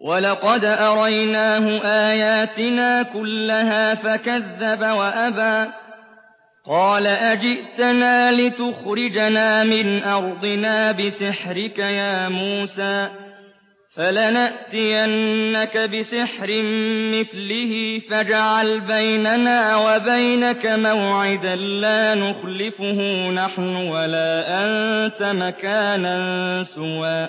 ولقد أريناه آياتنا كلها فكذب وأبى قال أجئتنا لتخرجنا من أرضنا بسحرك يا موسى فلنأتينك بسحر مثله فاجعل بيننا وبينك موعدا لا نخلفه نحن ولا أنت مكانا سوى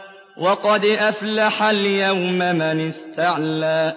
وقد أفلح اليوم من استعلى.